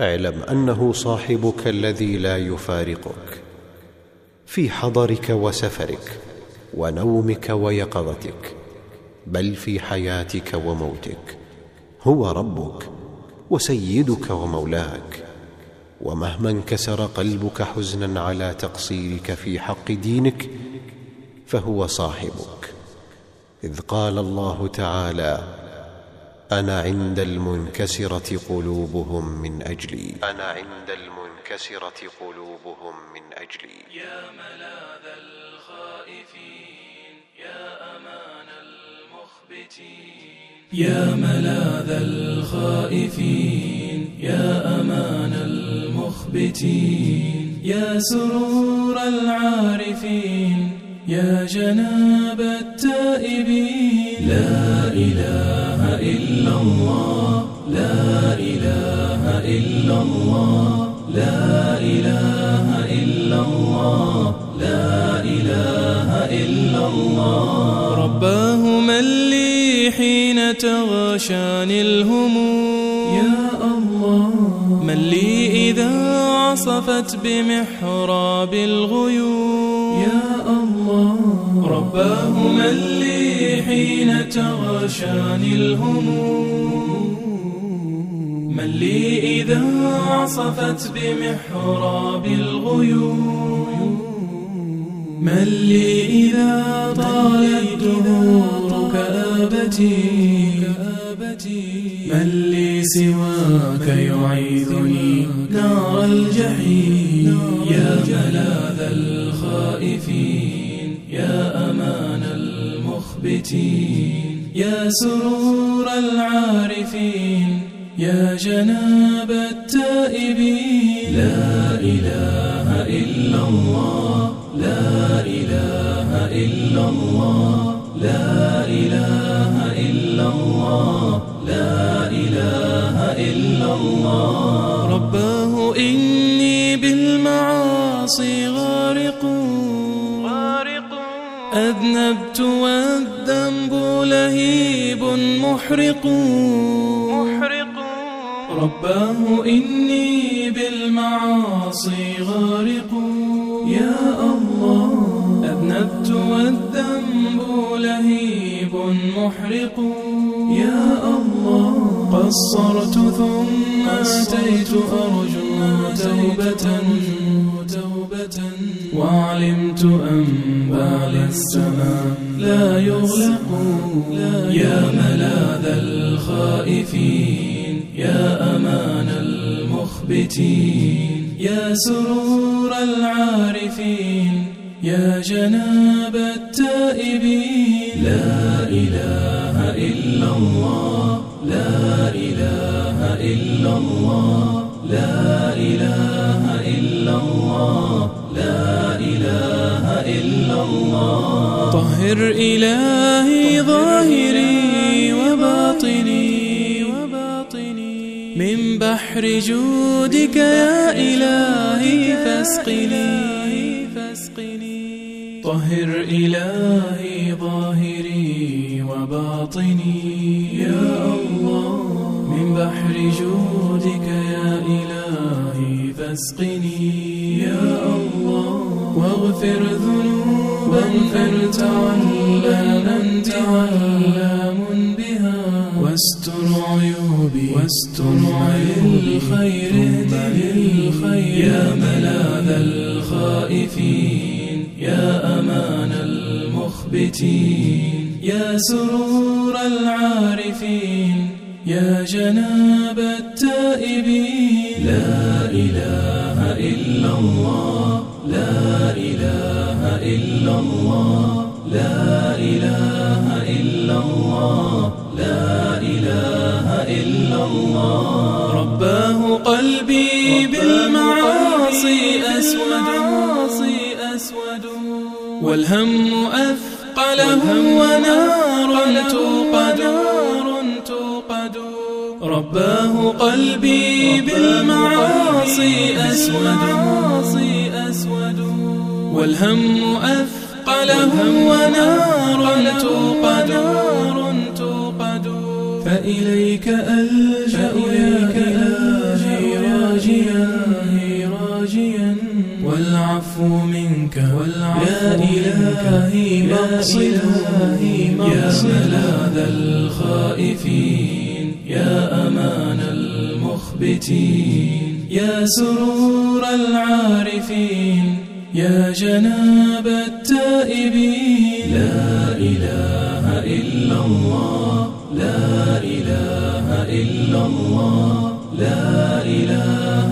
اعلم أنه صاحبك الذي لا يفارقك في حضرك وسفرك ونومك ويقظتك بل في حياتك وموتك هو ربك وسيدك ومولاك. ومهما انكسر قلبك حزنا على تقصيرك في حق دينك فهو صاحبك. إذ قال الله تعالى أنا عند المنكسرة قلوبهم من أجلي. أنا عند المنكسرة قلوبهم من أجلي. يا ملاذ الخائفين يا أمان المخبتين. يا ملاذ الخائفين يا أمان المخبتين. يا سرور العارفين يا جناب التائبين. لا إله إلا الله لا إله إلا الله لا إله إلا الله لا إله إلا الله رباه من لي حين تغشاني الهموم. يا الله. من لي إذا عصفت بمحراب الغيوم. يا الله. رباه من لي حين تغشاني الهموم. من لي إذا عصفت بمحراب الغيوم. من لي إذا طالت دهور كآبتي من لي سواك يعيذني نار الجحيم. يا ملاذ الخائفين يا أمان المخبتين يا سرور العارفين يا جناب التائبين. لا إله إلا الله لا إله إلا الله لا غارق أذنبت والذنب لهيب محرق محرق رباه إني بالمعاصي غارق يا الله. أذنبت والذنب لهيب محرق يا الله. قصرت ثم أتيت أرجو توبة وعلمت أن بال السماء لا يغلق. يا ملاذ الخائفين يا أمان المخبتين يا سرور العارفين يا جناب التائبين. لا إله إلا الله. إلا الله لا إله إلا الله لا إله إلا الله. طهر إلهي ظاهري وباطني وباطني. من بحر جودك يا إلهي فاسقني. فاسقني طهر إلهي ظاهري وباطني. يا بحر جودك يا إلهي فاسقني. يا الله واغفر ذنوبا فارتعلم أنت علام بها واستر عيوبي واستر الخير للخير. يا ملاذ الخائفين يا أمان المخبتين. يا سرور العارفين يا جناب التائبين. لا إله إلا الله. لا إله إلا الله. لا إله إلا الله. لا إله إلا الله. رباه قلبي بالمعاصي أسود. والهم أثقله ونار توقد. رباه قلبي بالمعاصي أسود. والهم أثقله ونار توقد فإليك ألجأ يا إلهي راجيا. والعفو منك والعفو يا إلهي مقصدي. يا ملاذ الخائفين. يا المخبتين يا سرور العارفين يا جناب التائبين. لا إله إلا الله لا إله إلا الله لا إله